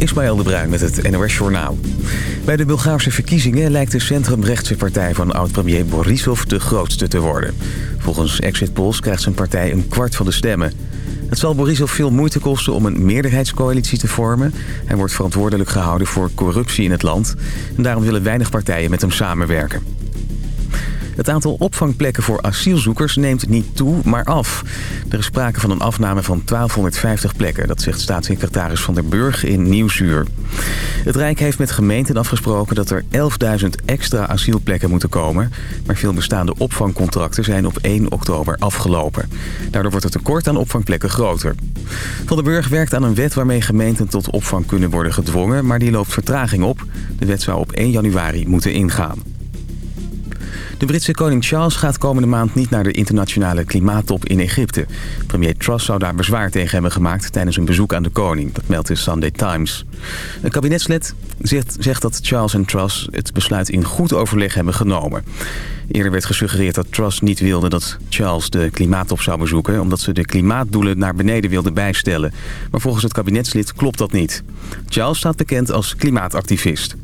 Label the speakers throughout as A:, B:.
A: Ismaël de Bruin met het NOS Journaal. Bij de Bulgaarse verkiezingen lijkt de centrumrechtse partij van oud-premier Borisov de grootste te worden. Volgens exit polls krijgt zijn partij een kwart van de stemmen. Het zal Borisov veel moeite kosten om een meerderheidscoalitie te vormen. Hij wordt verantwoordelijk gehouden voor corruptie in het land. En daarom willen weinig partijen met hem samenwerken. Het aantal opvangplekken voor asielzoekers neemt niet toe, maar af. Er is sprake van een afname van 1250 plekken. Dat zegt staatssecretaris Van der Burg in Nieuwsuur. Het Rijk heeft met gemeenten afgesproken dat er 11.000 extra asielplekken moeten komen. Maar veel bestaande opvangcontracten zijn op 1 oktober afgelopen. Daardoor wordt het tekort aan opvangplekken groter. Van der Burg werkt aan een wet waarmee gemeenten tot opvang kunnen worden gedwongen... maar die loopt vertraging op. De wet zou op 1 januari moeten ingaan. De Britse koning Charles gaat komende maand niet naar de internationale klimaattop in Egypte. Premier Truss zou daar bezwaar tegen hebben gemaakt tijdens een bezoek aan de koning. Dat meldt de Sunday Times. Een kabinetslid zegt, zegt dat Charles en Truss het besluit in goed overleg hebben genomen. Eerder werd gesuggereerd dat Truss niet wilde dat Charles de klimaattop zou bezoeken... omdat ze de klimaatdoelen naar beneden wilde bijstellen. Maar volgens het kabinetslid klopt dat niet. Charles staat bekend als klimaatactivist.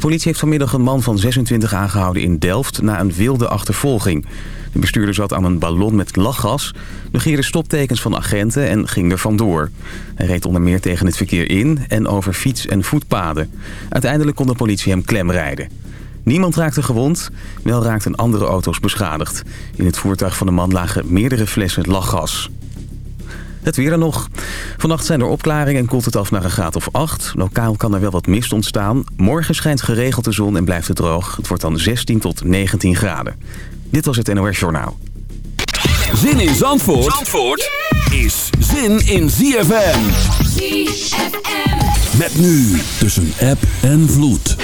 A: De politie heeft vanmiddag een man van 26 aangehouden in Delft na een wilde achtervolging. De bestuurder zat aan een ballon met lachgas, negeerde stoptekens van agenten en ging er vandoor. Hij reed onder meer tegen het verkeer in en over fiets- en voetpaden. Uiteindelijk kon de politie hem klemrijden. Niemand raakte gewond, wel raakten andere auto's beschadigd. In het voertuig van de man lagen meerdere flessen lachgas. Het weer er nog. Vannacht zijn er opklaringen en koelt het af naar een graad of 8. Lokaal kan er wel wat mist ontstaan. Morgen schijnt geregeld de zon en blijft het droog. Het wordt dan 16 tot 19 graden. Dit was het NOS Journaal.
B: Zin in Zandvoort, Zandvoort is zin in ZFM. ZFM. Met nu tussen app en vloed.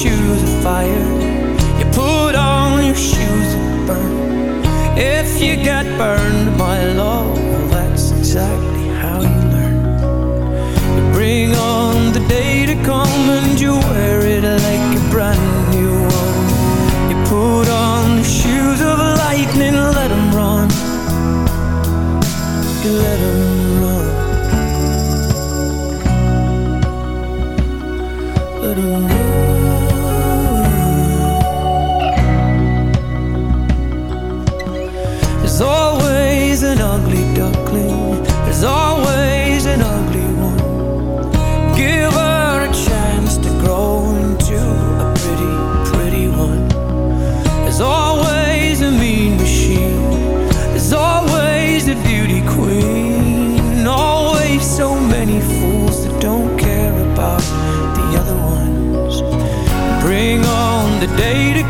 C: shoes of fire. You put on your shoes of burn. If you get burned my love, well, that's exactly how you learn. You bring on the day to come and you wear it like a brand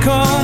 C: come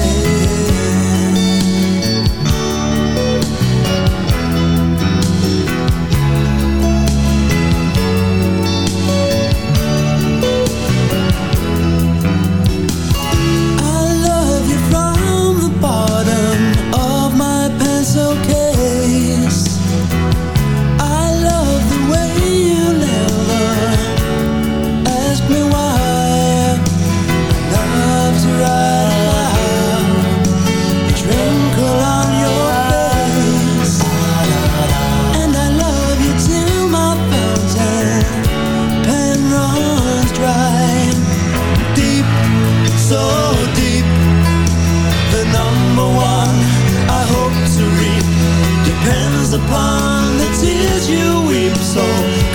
D: So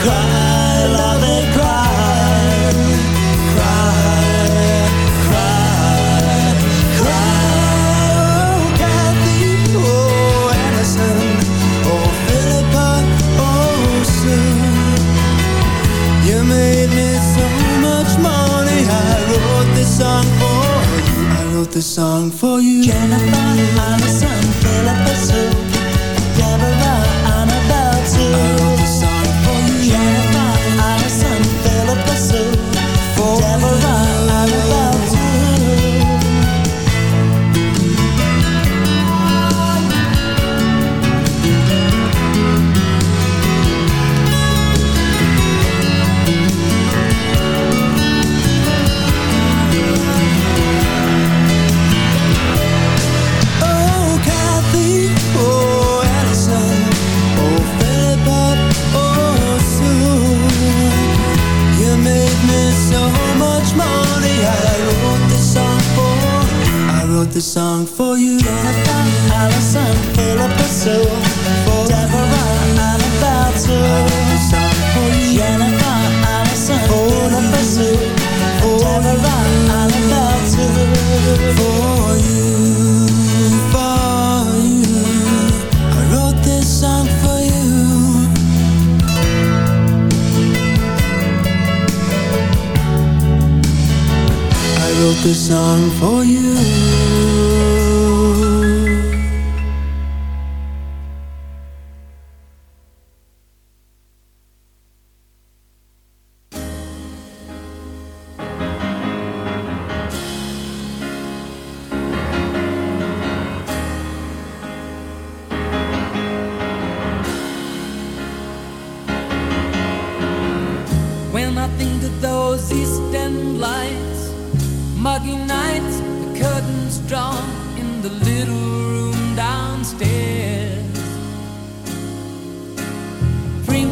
D: cry, love cry, cry, cry, cry. Oh, Kathy, oh, oh, oh, Sue. You made me so much money. I wrote this song for you. I wrote this song for you.
E: Jennifer.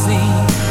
F: scene.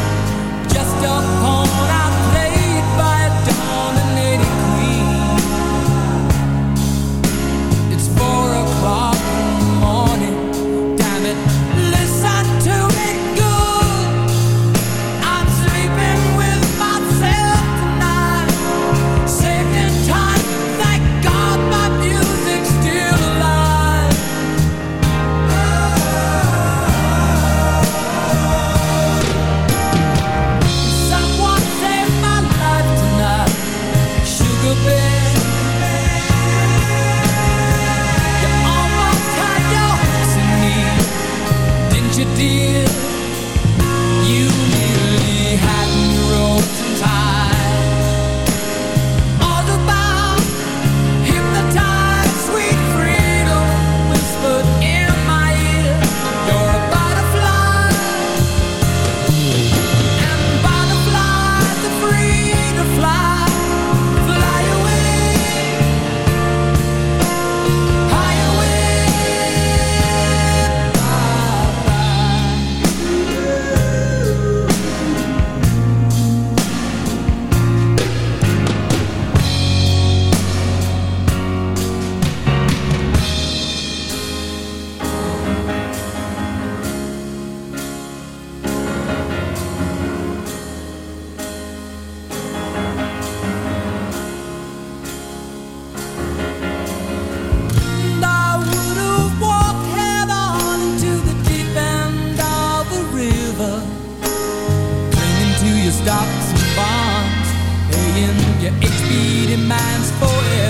F: HP demands forever.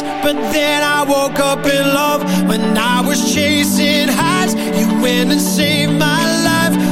G: But then I woke up in love When I was chasing highs. You went and saved my life.